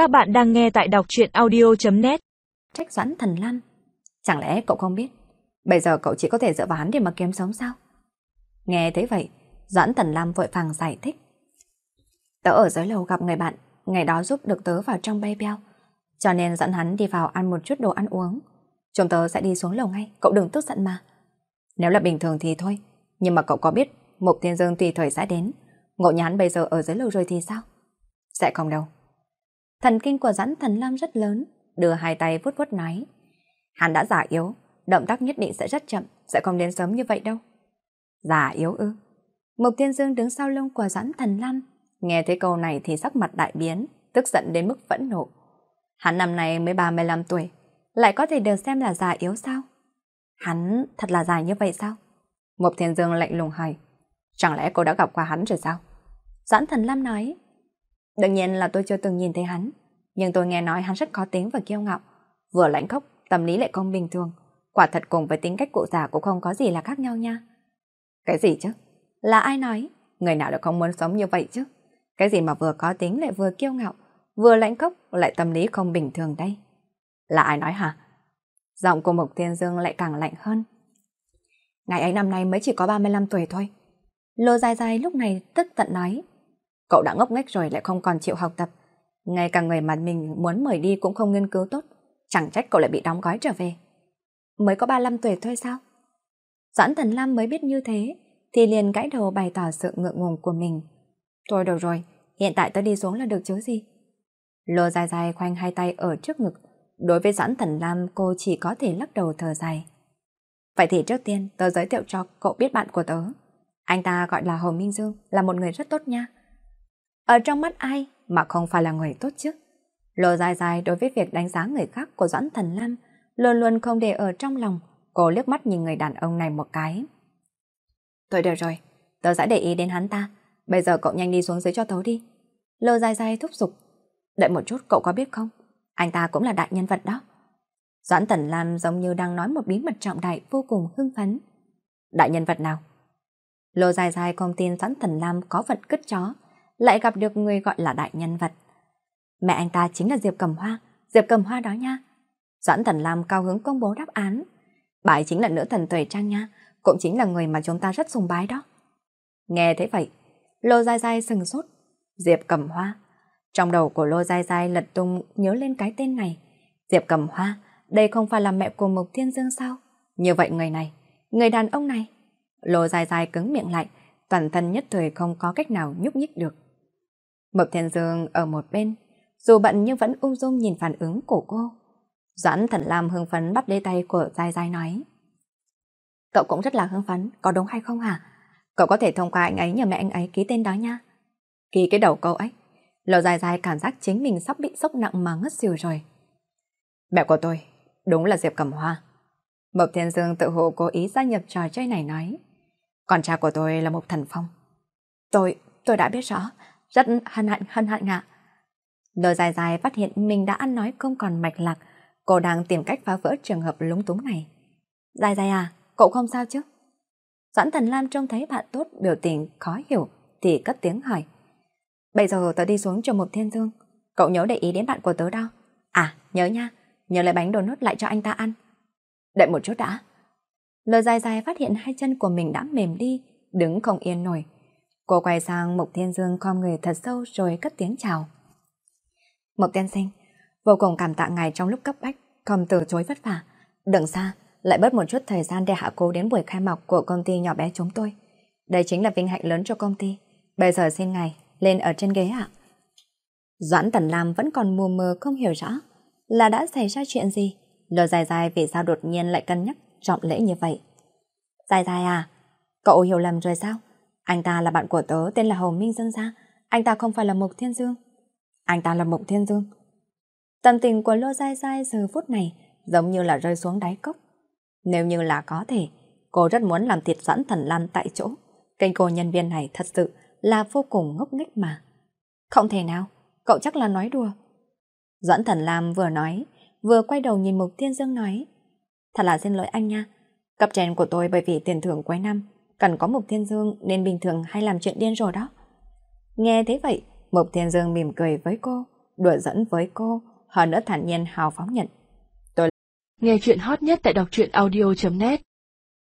Các bạn đang nghe tại đọc truyện audio.net Trách Doãn Thần Lam. Chẳng lẽ cậu không biết, bây giờ cậu chỉ có thể dựa vào hắn để mà kiếm sống sao? Nghe thấy vậy, Doãn Thần Lam vội vàng giải thích. Tớ ở dưới lầu gặp người bạn, ngày đó giúp được tớ vào trong bay beo, cho nên dẫn hắn đi vào ăn một chút đồ ăn uống. Chúng tớ sẽ đi xuống lầu ngay, cậu đừng tức giận mà. Nếu là bình thường thì thôi, nhưng mà cậu có biết Mục Thiên Dương tùy thời sẽ đến, ngộ nhà hắn bây giờ ở dưới lầu rồi thì sao? Sẽ không đâu. Thần kinh của rắn Thần Lam rất lớn, đưa hai tay vuốt vuốt nói. Hắn đã giả yếu, động tác nhất định sẽ rất chậm, sẽ không đến sớm như vậy đâu. Giả yếu ư? Mục Thiên Dương đứng sau lưng của rắn Thần Lam, nghe thấy câu này thì sắc mặt đại biến, tức giận đến mức phẫn nộ. Hắn năm nay mới 35 tuổi, lại có thể được xem là già yếu sao? Hắn thật là già như vậy sao? Mục Thiên Dương lạnh lùng hỏi. Chẳng lẽ cô đã gặp qua hắn rồi sao? Doãn Thần Lam nói. Đương nhiên là tôi chưa từng nhìn thấy hắn, nhưng tôi nghe nói hắn rất khó tính và kiêu ngạo, vừa lãnh khốc, tâm lý lại không bình thường. Quả thật cùng với tính cách cụ già cũng không có gì là khác nhau nha. Cái gì chứ? Là ai nói? Người nào đã không muốn sống như vậy chứ? Cái gì mà vừa có tính lại vừa kiêu ngạo, vừa lãnh khốc lại tâm lý không bình thường đây? Là ai nói hả? Giọng của Mộc Thiên Dương lại càng lạnh hơn. Ngày ấy năm nay mới chỉ có 35 tuổi thôi. Lô dài dài lúc này tức tận nói. Cậu đã ngốc nghếch rồi lại không còn chịu học tập. Ngay cả người mà mình muốn mời đi cũng không nghiên cứu tốt. Chẳng trách cậu lại bị đóng gói trở về. Mới có 35 tuổi thôi sao? Doãn Thần Lam mới biết như thế, thì liền gãi đầu bày tỏ sự ngượng ngùng của mình. Thôi được rồi, hiện tại tớ đi xuống là được chứ gì. Lô dài dài khoanh hai tay ở trước ngực. Đối với Doãn Thần Lam cô chỉ có thể lắc đầu thở dài. Vậy thì trước tiên tớ giới thiệu cho cậu biết bạn của tớ. Anh ta gọi là Hồ Minh Dương, là một người rất tốt nha. Ở trong mắt ai mà không phải là người tốt chứ? Lô dài dài đối với việc đánh giá người khác của Doãn Thần Lam luôn luôn không để ở trong lòng. Cô liếc mắt nhìn người đàn ông này một cái. Tôi được rồi, tớ sẽ để ý đến hắn ta. Bây giờ cậu nhanh đi xuống dưới cho tớ đi. Lô dài dài thúc giục. Đợi một chút cậu có biết không? Anh ta cũng là đại nhân vật đó. Doãn Tần Lam giống như đang nói một bí mật trọng đại vô cùng hưng phấn. Đại nhân vật nào? Lô dài dài không tin Doãn Tần Lam có vật cứt chó, lại gặp được người gọi là đại nhân vật. Mẹ anh ta chính là Diệp Cầm Hoa, Diệp Cầm Hoa đó nha. Doãn thần Lam cao hứng công bố đáp án. Bà ấy chính là nữ thần tuổi trang nha, cũng chính là người mà chúng ta rất sùng bái đó. Nghe thế vậy, Lô dài dài sừng sốt. Diệp Cầm Hoa. Trong đầu của Lô dài dài lật tung nhớ lên cái tên này. Diệp Cầm Hoa đây không phải là mẹ của mộc Thiên Dương sao? Như vậy người này, người đàn ông này. Lô dài dài cứng miệng lại, toàn thân nhất thời không có cách nào nhúc nhích được. Mộc Thiên Dương ở một bên, dù bận nhưng vẫn ung dung nhìn phản ứng của cô. Doãn Thần Lam hưng phấn bắt lấy tay của Dài Dài nói. Cậu cũng rất là hưng phấn, có đúng hay không hả? Cậu có thể thông qua anh ấy nhờ mẹ anh ấy ký tên đó nha. Ký cái đầu câu ấy. Lô Dài Dài cảm giác chính mình sắp bị sốc nặng mà ngất xỉu rồi. Mẹ của tôi, Đúng là Diệp Cẩm Hoa. Mộc Thiên Dương tự hồ cố ý gia nhập trò chơi này nói. Còn cha của tôi là một thần phong. Tôi, tôi đã biết rõ. Rất hân hạnh, hân hạnh ạ. À. dài dài phát hiện mình đã ăn nói không còn mạch lạc. Cô đang tìm cách phá vỡ trường hợp lúng túng này. Dài dài à, cậu không sao chứ? Doãn Thần Lam trông thấy bạn tốt biểu tình khó hiểu thì cất tiếng hỏi. Bây giờ tớ đi xuống cho một thiên dương. Cậu nhớ để ý đến bạn của tớ đâu? À, nhớ nha nhớ lấy bánh đồ nốt lại cho anh ta ăn. Đợi một chút đã. Lời dài dài phát hiện hai chân của mình đã mềm đi, đứng không yên nổi. Cô quay sang Mục Thiên Dương khom người thật sâu rồi cất tiếng chào. Mục Tiên Sinh, vô cùng cảm tạ ngài trong lúc cấp bách, không từ chối vất vả. Đừng xa, lại bớt một chút thời gian để hạ cô đến buổi khai mạc của công ty nhỏ bé chúng tôi. Đây chính là vinh hạnh lớn cho công ty. Bây giờ xin ngài, lên ở trên ghế ạ. Doãn Tần Lam vẫn còn mù mờ không hiểu rõ là đã xảy ra chuyện gì? Lờ dài dài vì sao đột nhiên lại cân nhắc trọng lễ như vậy? Dài dài à? Cậu hiểu lầm rồi sao? Anh ta là bạn của tớ tên là Hồng Minh Dương Gia. Anh ta không phải là mộc Thiên Dương. Anh ta là mộc Thiên Dương. Tâm tình của Lô Giai Giai giờ phút này giống như là rơi xuống đáy cốc. Nếu như là có thể, cô rất muốn làm thịt sẵn thần lan tại chỗ. Kênh cô nhân viên này thật sự là vô cùng ngốc nghếch mà. Không thể nào, cậu chắc là nói đùa. Doãn Thần Lam vừa nói, vừa quay đầu nhìn Mục Thiên Dương nói. Thật là xin lỗi anh nha. cặp trên của tôi bởi vì tiền thưởng cuối năm, cần có Mục Thiên Dương nên bình thường hay làm chuyện điên rồi đó. Nghe thế vậy, Mục Thiên Dương mỉm cười với cô, đùa dẫn với cô, hơn nữa thản nhiên hào phóng nhận. Nghe chuyện hot nhất tại đọc truyện audio.net